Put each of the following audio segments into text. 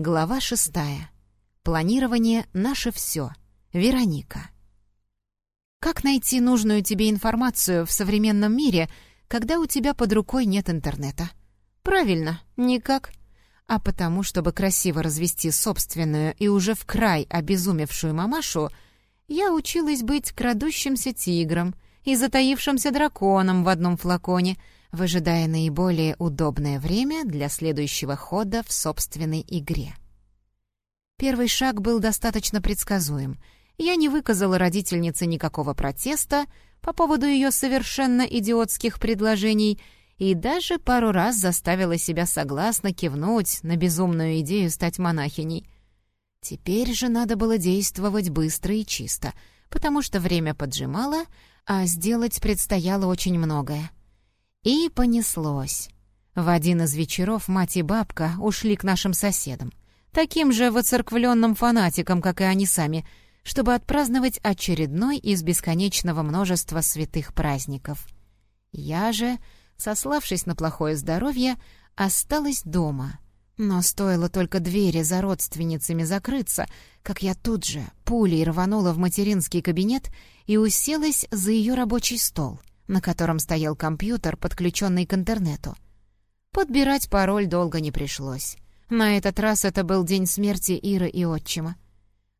Глава шестая. Планирование — наше все. Вероника. Как найти нужную тебе информацию в современном мире, когда у тебя под рукой нет интернета? Правильно, никак. А потому, чтобы красиво развести собственную и уже в край обезумевшую мамашу, я училась быть крадущимся тигром и затаившимся драконом в одном флаконе, выжидая наиболее удобное время для следующего хода в собственной игре. Первый шаг был достаточно предсказуем. Я не выказала родительнице никакого протеста по поводу ее совершенно идиотских предложений и даже пару раз заставила себя согласно кивнуть на безумную идею стать монахиней. Теперь же надо было действовать быстро и чисто, потому что время поджимало, а сделать предстояло очень многое. И понеслось. В один из вечеров мать и бабка ушли к нашим соседам таким же воцерквленным фанатикам, как и они сами, чтобы отпраздновать очередной из бесконечного множества святых праздников. Я же, сославшись на плохое здоровье, осталась дома. Но стоило только двери за родственницами закрыться, как я тут же пулей рванула в материнский кабинет и уселась за ее рабочий стол, на котором стоял компьютер, подключенный к интернету. Подбирать пароль долго не пришлось. На этот раз это был день смерти Иры и отчима.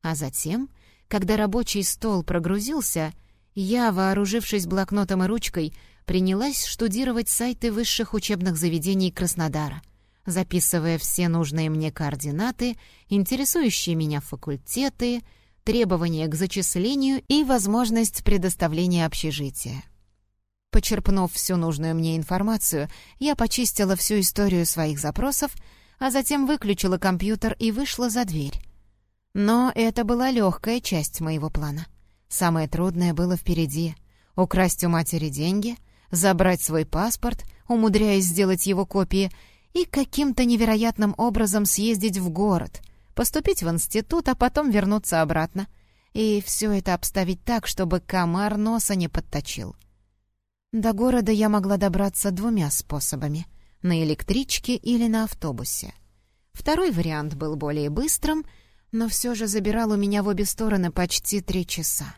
А затем, когда рабочий стол прогрузился, я, вооружившись блокнотом и ручкой, принялась штудировать сайты высших учебных заведений Краснодара, записывая все нужные мне координаты, интересующие меня факультеты, требования к зачислению и возможность предоставления общежития. Почерпнув всю нужную мне информацию, я почистила всю историю своих запросов, а затем выключила компьютер и вышла за дверь. Но это была легкая часть моего плана. Самое трудное было впереди — украсть у матери деньги, забрать свой паспорт, умудряясь сделать его копии, и каким-то невероятным образом съездить в город, поступить в институт, а потом вернуться обратно. И все это обставить так, чтобы комар носа не подточил. До города я могла добраться двумя способами — на электричке или на автобусе. Второй вариант был более быстрым, но все же забирал у меня в обе стороны почти три часа.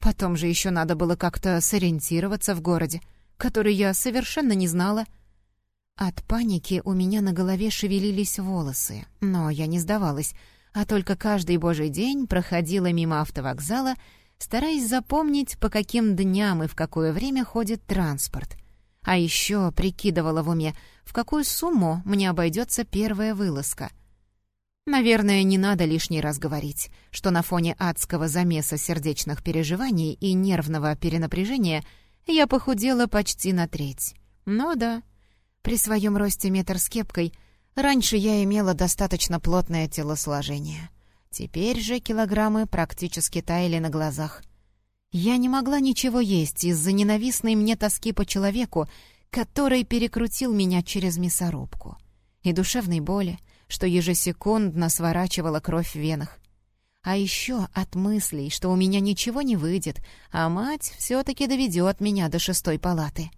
Потом же еще надо было как-то сориентироваться в городе, который я совершенно не знала. От паники у меня на голове шевелились волосы, но я не сдавалась, а только каждый божий день проходила мимо автовокзала, стараясь запомнить, по каким дням и в какое время ходит транспорт — а еще прикидывала в уме, в какую сумму мне обойдется первая вылазка. Наверное, не надо лишний раз говорить, что на фоне адского замеса сердечных переживаний и нервного перенапряжения я похудела почти на треть. Но да, при своем росте метр с кепкой раньше я имела достаточно плотное телосложение. Теперь же килограммы практически таяли на глазах — я не могла ничего есть из-за ненавистной мне тоски по человеку, который перекрутил меня через мясорубку, и душевной боли, что ежесекундно сворачивала кровь в венах. А еще от мыслей, что у меня ничего не выйдет, а мать все-таки доведет меня до шестой палаты.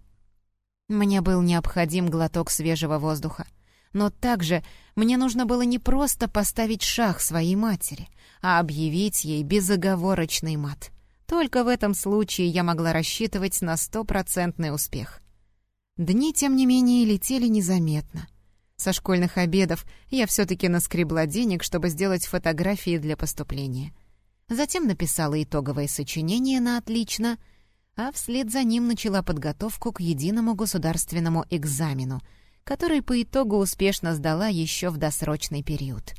Мне был необходим глоток свежего воздуха. Но также мне нужно было не просто поставить шах своей матери, а объявить ей безоговорочный мат — только в этом случае я могла рассчитывать на стопроцентный успех. Дни, тем не менее, летели незаметно. Со школьных обедов я все-таки наскребла денег, чтобы сделать фотографии для поступления. Затем написала итоговое сочинение на «отлично», а вслед за ним начала подготовку к единому государственному экзамену, который по итогу успешно сдала еще в досрочный период.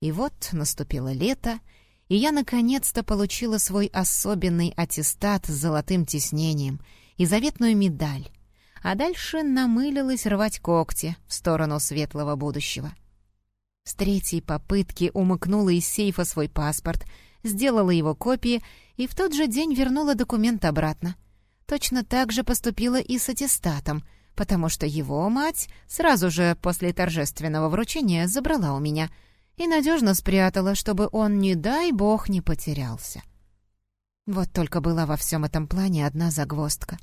И вот наступило лето, и я наконец-то получила свой особенный аттестат с золотым тиснением и заветную медаль, а дальше намылилась рвать когти в сторону светлого будущего. С третьей попытки умыкнула из сейфа свой паспорт, сделала его копии и в тот же день вернула документ обратно. Точно так же поступила и с аттестатом, потому что его мать сразу же после торжественного вручения забрала у меня — и надежно спрятала, чтобы он, не дай бог, не потерялся. Вот только была во всем этом плане одна загвоздка.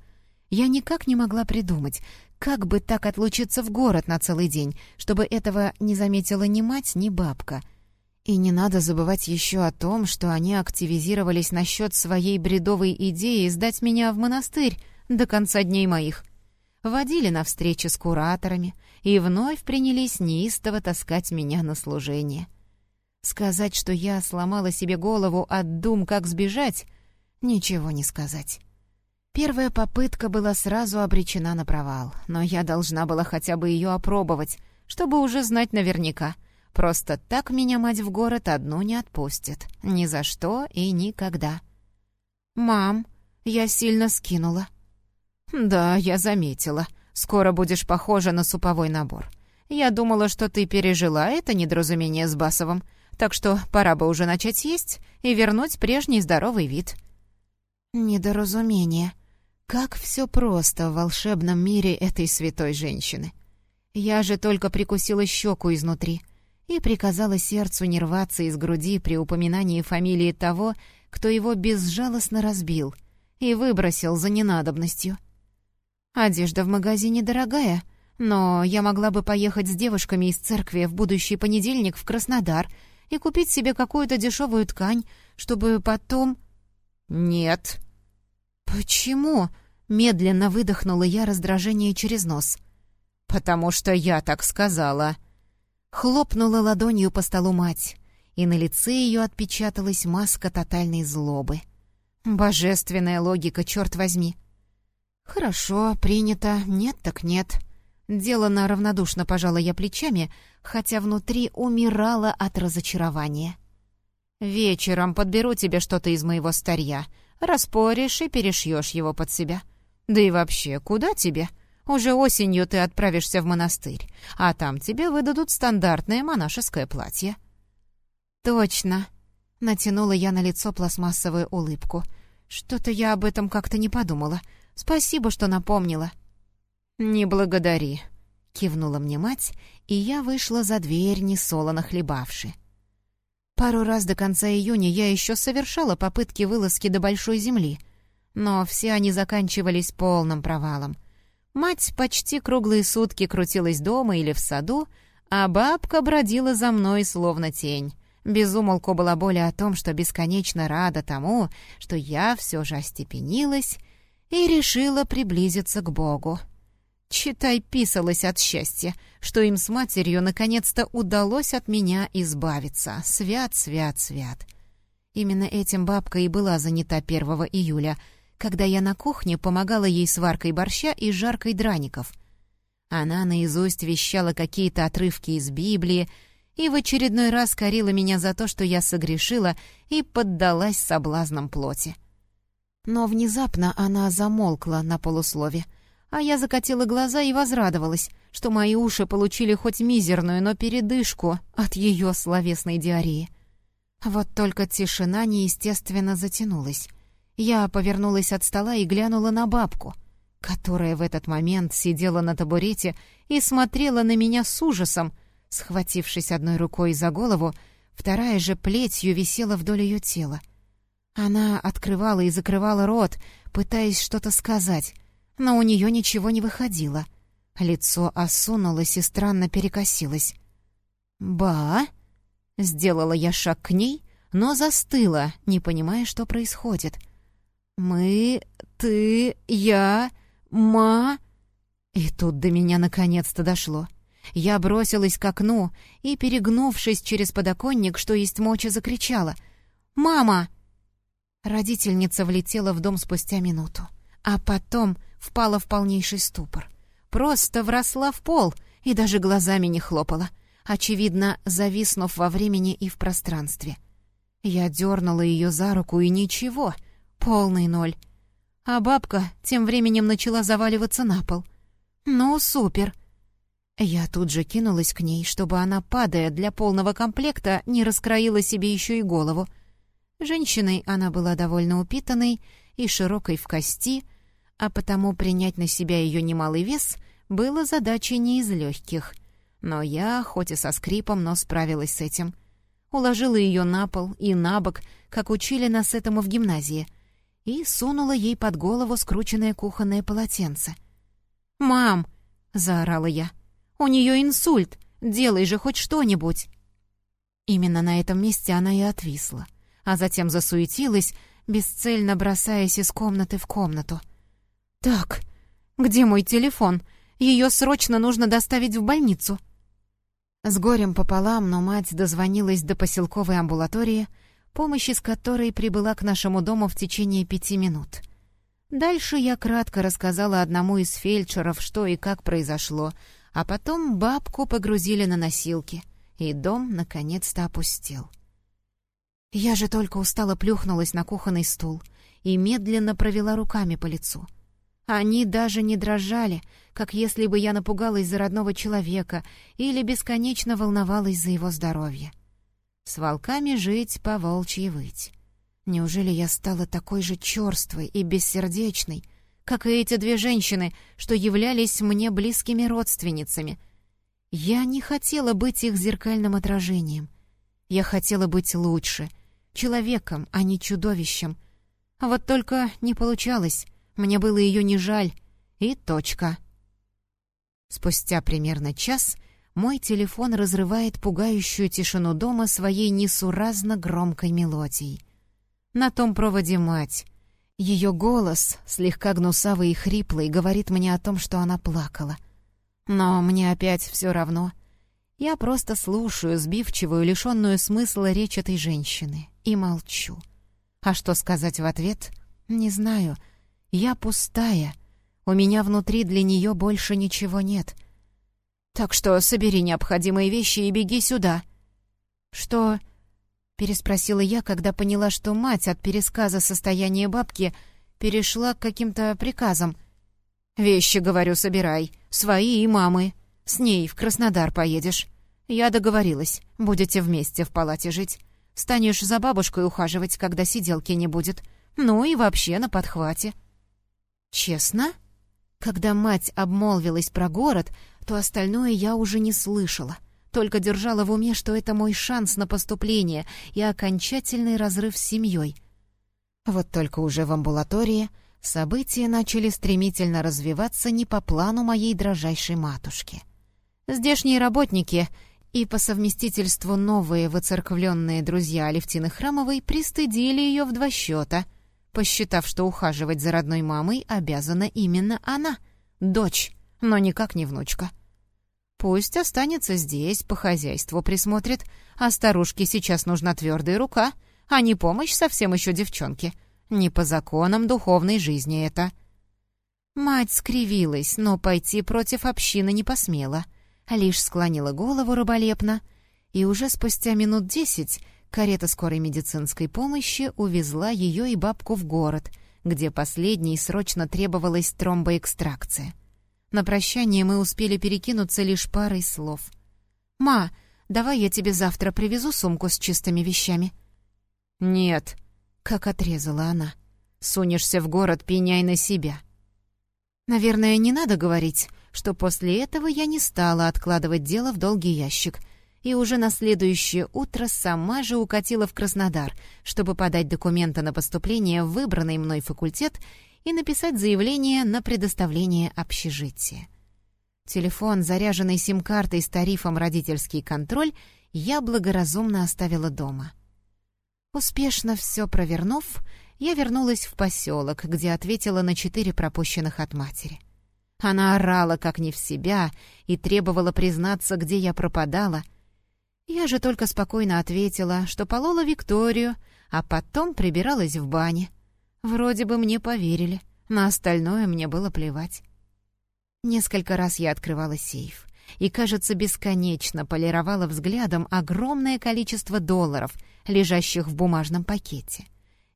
Я никак не могла придумать, Как бы так отлучиться в город на целый день, чтобы этого не заметила ни мать, ни бабка? И не надо забывать еще о том, что они активизировались насчет своей бредовой идеи сдать меня в монастырь до конца дней моих. Водили на встречи с кураторами и вновь принялись неистово таскать меня на служение. Сказать, что я сломала себе голову от дум, как сбежать, ничего не сказать. Первая попытка была сразу обречена на провал, но я должна была хотя бы ее опробовать, чтобы уже знать наверняка. Просто так меня мать в город одну не отпустит. Ни за что и никогда. «Мам, я сильно скинула». «Да, я заметила. Скоро будешь похожа на суповой набор. Я думала, что ты пережила это недоразумение с Басовым, так что пора бы уже начать есть и вернуть прежний здоровый вид». «Недоразумение», как все просто в волшебном мире этой святой женщины. Я же только прикусила щеку изнутри и приказала сердцу не рваться из груди при упоминании фамилии того, кто его безжалостно разбил и выбросил за ненадобностью. Одежда в магазине дорогая, но я могла бы поехать с девушками из церкви в будущий понедельник в Краснодар и купить себе какую-то дешевую ткань, чтобы потом... «Нет», «Почему?» — медленно выдохнула я раздражение через нос. «Потому что я так сказала». Хлопнула ладонью по столу мать, и на лице ее отпечаталась маска тотальной злобы. Божественная логика, черт возьми. «Хорошо, принято. Нет так нет». Делано равнодушно пожала я плечами, хотя внутри умирала от разочарования. «Вечером подберу тебе что-то из моего старья распоришь и перешьешь его под себя. Да и вообще, куда тебе? Уже осенью ты отправишься в монастырь, а там тебе выдадут стандартное монашеское платье». «Точно!» — натянула я на лицо пластмассовую улыбку. «Что-то я об этом как-то не подумала. Спасибо, что напомнила». «Не благодари», — кивнула мне мать, и я вышла за дверь, несолоно хлебавши. Пару раз до конца июня я еще совершала попытки вылазки до Большой Земли, но все они заканчивались полным провалом. Мать почти круглые сутки крутилась дома или в саду, а бабка бродила за мной словно тень. Безумолку была более о том, что бесконечно рада тому, что я все же остепенилась и решила приблизиться к Богу. Читай, писалась от счастья, что им с матерью наконец-то удалось от меня избавиться. Свят, свят, свят. Именно этим бабка и была занята 1 июля, когда я на кухне помогала ей с варкой борща и жаркой драников. Она наизусть вещала какие-то отрывки из Библии и в очередной раз корила меня за то, что я согрешила и поддалась соблазнам плоти. Но внезапно она замолкла на полуслове — а я закатила глаза и возрадовалась, что мои уши получили хоть мизерную, но передышку от ее словесной диареи. Вот только тишина неестественно затянулась. Я повернулась от стола и глянула на бабку, которая в этот момент сидела на табурете и смотрела на меня с ужасом, схватившись одной рукой за голову, вторая же плетью висела вдоль ее тела. Она открывала и закрывала рот, пытаясь что-то сказать, но у нее ничего не выходило. Лицо осунулось и странно перекосилось. «Ба!» Сделала я шаг к ней, но застыла, не понимая, что происходит. «Мы, ты, я, ма...» И тут до меня наконец-то дошло. Я бросилась к окну и, перегнувшись через подоконник, что есть мочи, закричала. «Мама!» Родительница влетела в дом спустя минуту. А потом впала в полнейший ступор. Просто вросла в пол и даже глазами не хлопала, очевидно, зависнув во времени и в пространстве. Я дернула ее за руку, и ничего, полный ноль. А бабка тем временем начала заваливаться на пол. «Ну, супер!» Я тут же кинулась к ней, чтобы она, падая для полного комплекта, не раскроила себе еще и голову. Женщиной она была довольно упитанной и широкой в кости, а потому принять на себя ее немалый вес было задачей не из легких. Но я, хоть и со скрипом, но справилась с этим. Уложила ее на пол и на бок, как учили нас этому в гимназии, и сунула ей под голову скрученное кухонное полотенце. «Мам!» — заорала я. «У нее инсульт! Делай же хоть что-нибудь!» Именно на этом месте она и отвисла, а затем засуетилась, бесцельно бросаясь из комнаты в комнату. «Так, где мой телефон? Ее срочно нужно доставить в больницу!» С горем пополам, но мать дозвонилась до поселковой амбулатории, помощь из которой прибыла к нашему дому в течение пяти минут. Дальше я кратко рассказала одному из фельдшеров, что и как произошло, а потом бабку погрузили на носилки, и дом наконец-то опустел. Я же только устало плюхнулась на кухонный стул и медленно провела руками по лицу. Они даже не дрожали, как если бы я напугалась за родного человека или бесконечно волновалась за его здоровье. С волками жить, по волчьи выть. Неужели я стала такой же черствой и бессердечной, как и эти две женщины, что являлись мне близкими родственницами? Я не хотела быть их зеркальным отражением. Я хотела быть лучше, человеком, а не чудовищем. А вот только не получалось, мне было ее не жаль, и точка. Спустя примерно час мой телефон разрывает пугающую тишину дома своей несуразно громкой мелодией. На том проводе мать. Ее голос, слегка гнусавый и хриплый, говорит мне о том, что она плакала. Но мне опять все равно. Я просто слушаю сбивчивую, лишенную смысла речь этой женщины и молчу. А что сказать в ответ? Не знаю. Я пустая. У меня внутри для нее больше ничего нет. Так что собери необходимые вещи и беги сюда. Что переспросила я, когда поняла, что мать от пересказа состояния бабки перешла к каким-то приказам. «Вещи, говорю, собирай. Свои и мамы. С ней в Краснодар поедешь. Я договорилась. Будете вместе в палате жить. Станешь за бабушкой ухаживать, когда сиделки не будет. Ну и вообще на подхвате». «Честно?» Когда мать обмолвилась про город, то остальное я уже не слышала — только держала в уме, что это мой шанс на поступление и окончательный разрыв с семьей. Вот только уже в амбулатории события начали стремительно развиваться не по плану моей дрожайшей матушки. Здешние работники и по совместительству новые выцерквленные друзья Алевтины Храмовой пристыдили ее в два счета, посчитав, что ухаживать за родной мамой обязана именно она, дочь, но никак не внучка. Пусть останется здесь, по хозяйству присмотрит, а старушке сейчас нужна твердая рука, а не помощь совсем еще девчонке. Не по законам духовной жизни это. Мать скривилась, но пойти против общины не посмела, лишь склонила голову раболепно, и уже спустя минут десять карета скорой медицинской помощи увезла ее и бабку в город, где последней срочно требовалась тромбоэкстракция. На прощание мы успели перекинуться лишь парой слов. «Ма, давай я тебе завтра привезу сумку с чистыми вещами». «Нет», — как отрезала она. «Сунешься в город, пеняй на себя». Наверное, не надо говорить, что после этого я не стала откладывать дело в долгий ящик и уже на следующее утро сама же укатила в Краснодар, чтобы подать документы на поступление в выбранный мной факультет и написать заявление на предоставление общежития. Телефон, заряженный сим-картой с тарифом «Родительский контроль», я благоразумно оставила дома. Успешно все провернув, я вернулась в поселок, где ответила на четыре пропущенных от матери. Она орала как не в себя и требовала признаться, где я пропадала. Я же только спокойно ответила, что полола Викторию, а потом прибиралась в бане. Вроде бы мне поверили, на остальное мне было плевать. Несколько раз я открывала сейф и, кажется, бесконечно полировала взглядом огромное количество долларов, лежащих в бумажном пакете,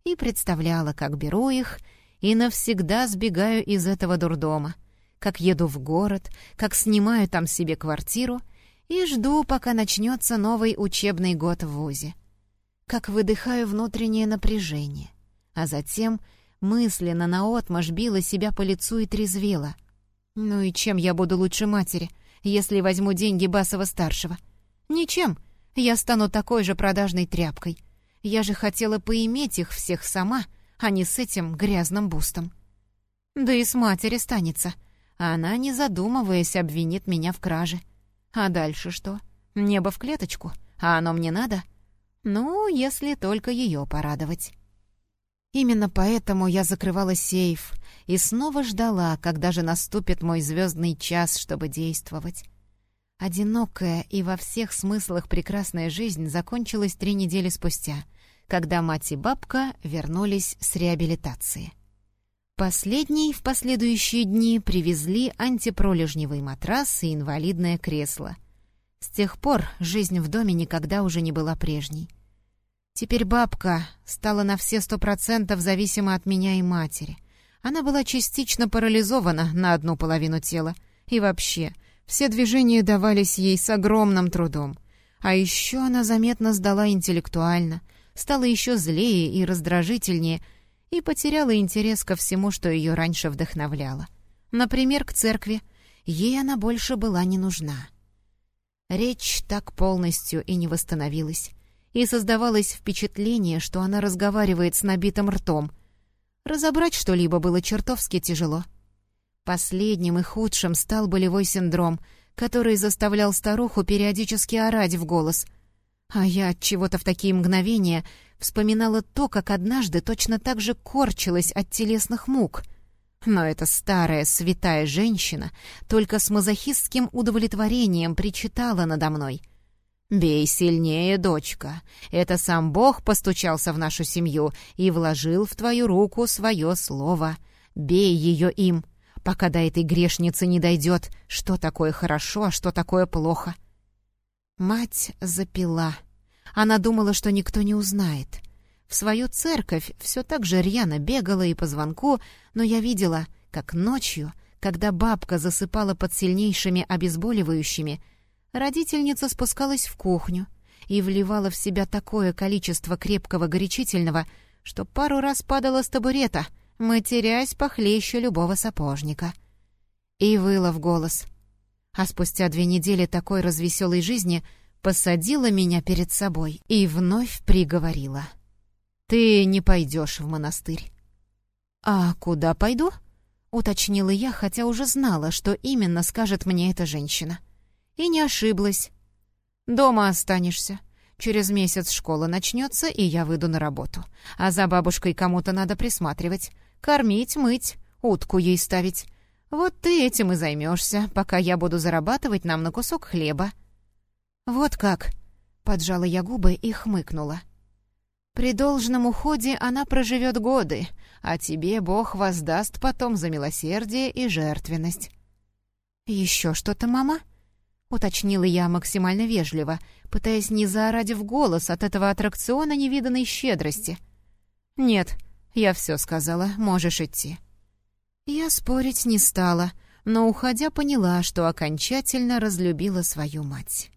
и представляла, как беру их и навсегда сбегаю из этого дурдома, как еду в город, как снимаю там себе квартиру и жду, пока начнется новый учебный год в ВУЗе, как выдыхаю внутреннее напряжение, а затем мысленно наотмашь била себя по лицу и трезвела. «Ну и чем я буду лучше матери, если возьму деньги Басова-старшего? Ничем, я стану такой же продажной тряпкой. Я же хотела поиметь их всех сама, а не с этим грязным бустом. Да и с матери станется. Она, не задумываясь, обвинит меня в краже. А дальше что? Небо в клеточку? А оно мне надо? Ну, если только ее порадовать. Именно поэтому я закрывала сейф и снова ждала, когда же наступит мой звездный час, чтобы действовать. Одинокая и во всех смыслах прекрасная жизнь закончилась три недели спустя, когда мать и бабка вернулись с реабилитации. Последней в последующие дни привезли антипролежневый матрас и инвалидное кресло. С тех пор жизнь в доме никогда уже не была прежней. Теперь бабка стала на все сто процентов зависима от меня и матери. Она была частично парализована на одну половину тела. И вообще, все движения давались ей с огромным трудом. А еще она заметно сдала интеллектуально, стала еще злее и раздражительнее и потеряла интерес ко всему, что ее раньше вдохновляло. Например, к церкви. Ей она больше была не нужна. Речь так полностью и не восстановилась и создавалось впечатление, что она разговаривает с набитым ртом. Разобрать что-либо было чертовски тяжело. Последним и худшим стал болевой синдром, который заставлял старуху периодически орать в голос. А я от чего-то в такие мгновения вспоминала то, как однажды точно так же корчилась от телесных мук. Но эта старая святая женщина только с мазохистским удовлетворением причитала надо мной — «Бей сильнее, дочка. Это сам Бог постучался в нашу семью и вложил в твою руку свое слово. Бей ее им, пока до этой грешницы не дойдет, что такое хорошо, а что такое плохо». Мать запила. Она думала, что никто не узнает. В свою церковь все так же рьяно бегала и по звонку, но я видела, как ночью, когда бабка засыпала под сильнейшими обезболивающими, Родительница спускалась в кухню и вливала в себя такое количество крепкого горячительного, что пару раз падала с табурета, матерясь похлеще любого сапожника. И выла в голос. А спустя две недели такой развеселой жизни посадила меня перед собой и вновь приговорила. «Ты не пойдешь в монастырь». «А куда пойду?» — уточнила я, хотя уже знала, что именно скажет мне эта женщина. — и не ошиблась. Дома останешься. Через месяц школа начнется, и я выйду на работу. А за бабушкой кому-то надо присматривать. Кормить, мыть, утку ей ставить. Вот ты этим и займешься, пока я буду зарабатывать нам на кусок хлеба». «Вот как!» — поджала я губы и хмыкнула. «При должном уходе она проживет годы, а тебе Бог воздаст потом за милосердие и жертвенность». «Еще что-то, мама?» уточнила я максимально вежливо, пытаясь не заорать в голос от этого аттракциона невиданной щедрости. «Нет, я все сказала, можешь идти». Я спорить не стала, но, уходя, поняла, что окончательно разлюбила свою мать.